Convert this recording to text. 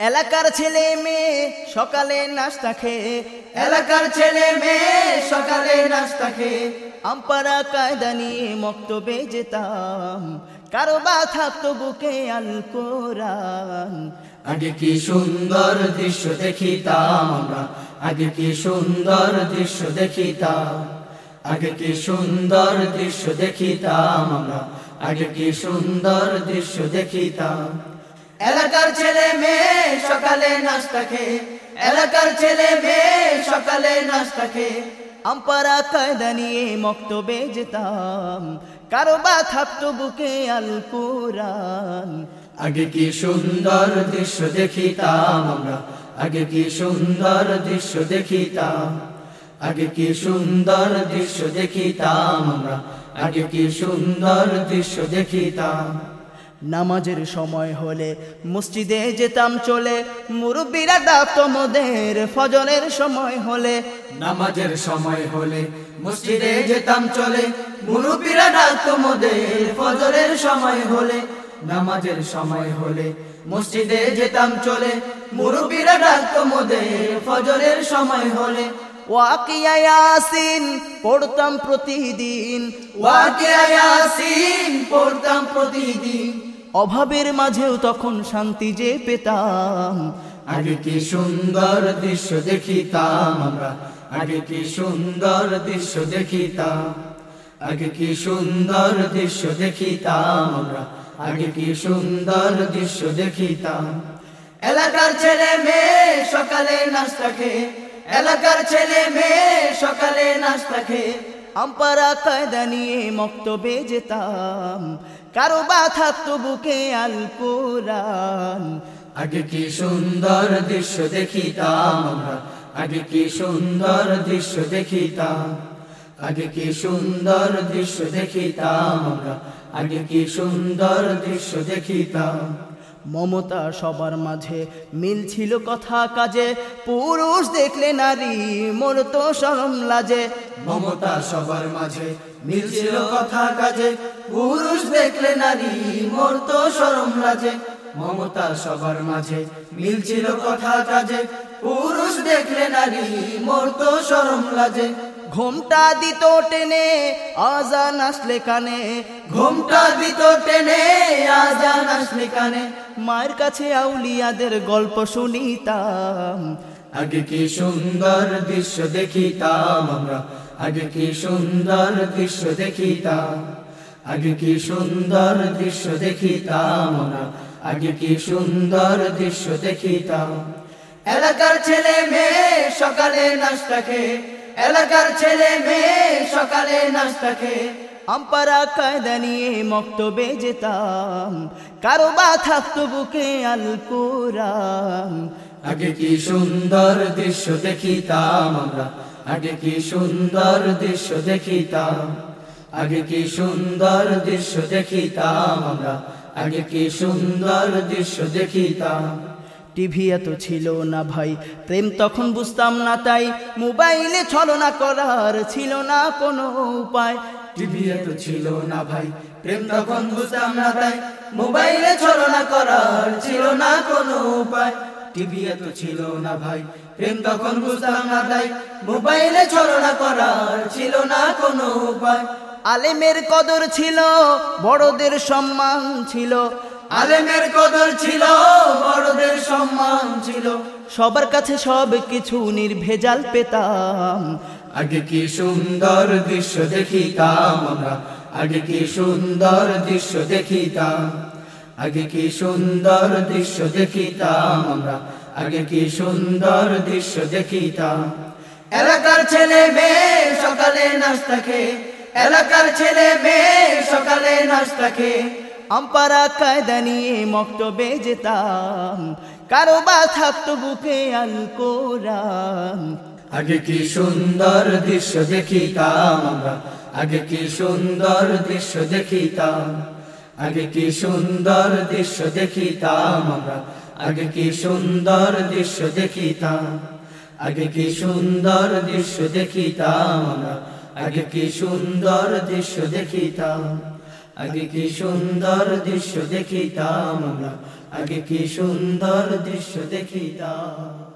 এলাকার ছেলে মেয়ে সকালে নাস্তা খেয়ে, এলাকার ছেলে মেয়ে সকালে নাস্তা খেয়ে আমপারা কায়দা নিয়ে মক্তবে যেতাম, কারও বা থাকতো বুকে আল কোরআন আগে কি সুন্দর দৃশ্য দেখিতাম আমরা? আগে কি সুন্দর দৃশ্য দেখিতাম? আগে কি সুন্দর দৃশ্য দেখিতাম আমরা? আগে কি সুন্দর দৃশ্য দেখিতাম? এলাকার ছেলে মেয়ে সকালে নাস্তা খেয়ে, এলাকার ছেলে মেয়ে সকালে নাস্তা খেয়ে। আমপারা কায়দা নিয়ে মক্তবে যেতাম, কারও বা থাকতো বুকে আল কোরআন। আগে কি সুন্দর দৃশ্য দেখিতাম আমরা? আগে কি সুন্দর দৃশ্য দেখিতাম? আগে কি সুন্দর দৃশ্য দেখিতাম আমরা? আগে কি সুন্দর দৃশ্য দেখিতাম? নামাজের সময় হলে মসজিদে যেতাম চলে, মুরব্বীরা ডাকতো মোদের ফজরের সময় হলে। নামাজের সময় হলে মসজিদে যেতাম চলে, মুরব্বীরা ডাকতো মোদের ফজরের সময় হলে। নামাজের সময় হলে মসজিদে যেতাম চলে, মুরব্বীরা ডাকতো মোদের ফজরের সময় হলে। ওয়াকিয়া ইয়াসিন পড়তাম প্রতিদিন। ওয়াকিয়া ইয়াসিন পড়তাম প্রতিদিন। অভাবের মাঝেও তখন শান্তি যে পেতাম। আগে কি সুন্দর দৃশ্য দেখিতাম আমরা? আগে কি সুন্দর দৃশ্য দেখিতাম? আগে কি সুন্দর দৃশ্য দেখিতাম আমরা? আগে কি সুন্দর দৃশ্য দেখিতাম? এলাকার ছেলে মেয়ে সকালে নাস্তা খেয়ে এলাকার ছেলে মেয়ে সকালে নাস্তা খেয়ে আমপারা কায়দা নিয়ে মক্তবে যেতাম। কারও বা থাকতো বুকে আল আগে কি সুন্দর দৃশ্য দেখিতাম আগে কি সুন্দর দৃশ্য দেখিতাম? আগে কি সুন্দর দৃশ্য দেখিতাম আগে কি সুন্দর দৃশ্য দেখিতাম? মমতা সবার মাঝে মিল ছিল কথা কাজে, পুরুষ দেখলে নারী মোর তো সরম লাজে। মমতা সবার মাঝে মিলছিল কথা কাজে, পুরুষ দেখলে নারী মোর তো সরম লাজে। মমতা সবার মাঝে মিলছিল কথা কাজে, পুরুষ দেখলে নারী মোর তো সরম লাজে। ঘুমটা দিত টেনে আজান আসলে কানে। ঘুমটা দিত টেনে আজান আসলে কানে। মায়ের কাছে আউলিয়াদের গল্প শুনিতাম। আগে কি সুন্দর দৃশ্য দেখিতাম আমরা? আগে কি সুন্দর দৃশ্য দেখিতাম? আগে কি সুন্দর দৃশ্য দেখিতাম আমরা? আগে কি সুন্দর দৃশ্য দেখিতাম? এলাকার ছেলে মেয়ে সকালে নাস্তা খেয়ে এলাকার ছেলে মেয়ে সকালে নাস্তা খেয়ে আমপারা কায়দা নিয়ে মক্তবে যেতাম কারও বা থাকতো বুকে আল কোরআন। আগে কি সুন্দর দৃশ্য দেখিতাম আমরা? আগে কি সুন্দর দৃশ্য দেখিতাম? আগে কি সুন্দর দৃশ্য দেখিতাম আমরা? আগে কি সুন্দর দৃশ্য দেখিতাম? টিভি এত ছিল না ভাই। প্রেম তখন বুঝতাম না তাই, মোবাইলে ছলনা করার ছিল না কোনো উপায়। টিভি এত ছিল না ভাই, প্রেম তখন বুঝতাম না তাই, মোবাইলে ছলনা করার ছিল না কোনো উপায়। টিভি এত ছিল না ভাই, প্রেম তখন বুঝতাম না তাই, মোবাইলে ছলনা করার ছিল না কোনো উপায়। আলেমের কদর ছিল, বড়দের সম্মান ছিল। আলেমের কদর ছিল সবার কাছে সব কিছু নির্ভেজাল পেতাম। আগে কি সুন্দর দৃশ্য দেখিতাম আমরা? আগে কি সুন্দর দৃশ্য দেখিতাম? আগে কি সুন্দর দৃশ্য দেখিতাম আমরা? আগে কি সুন্দর দৃশ্য দেখিতাম? এলাকার ছেলে মেয়ে সকালে নাস্তা খেয়ে, এলাকার ছেলে মেয়ে সকালে নাস্তা খেয়ে আমপারা কায়দা নিয়ে মক্তবে যেতাম, কারও বা থাকতো বুকে আল কোরআন আগে কি সুন্দর দৃশ্য দেখিতাম আগে কি সুন্দর দৃশ্য দেখিতাম? আগে কি সুন্দর দৃশ্য দেখিতাম আগে কি সুন্দর দৃশ্য দেখিতাম? আগে কি সুন্দর দৃশ্য দেখিতাম আগে কি সুন্দর দৃশ্য দেখিতাম? আগে কি সুন্দর দৃশ্য দেখিতাম আমরা? আগে কি সুন্দর দৃশ্য দেখিতাম?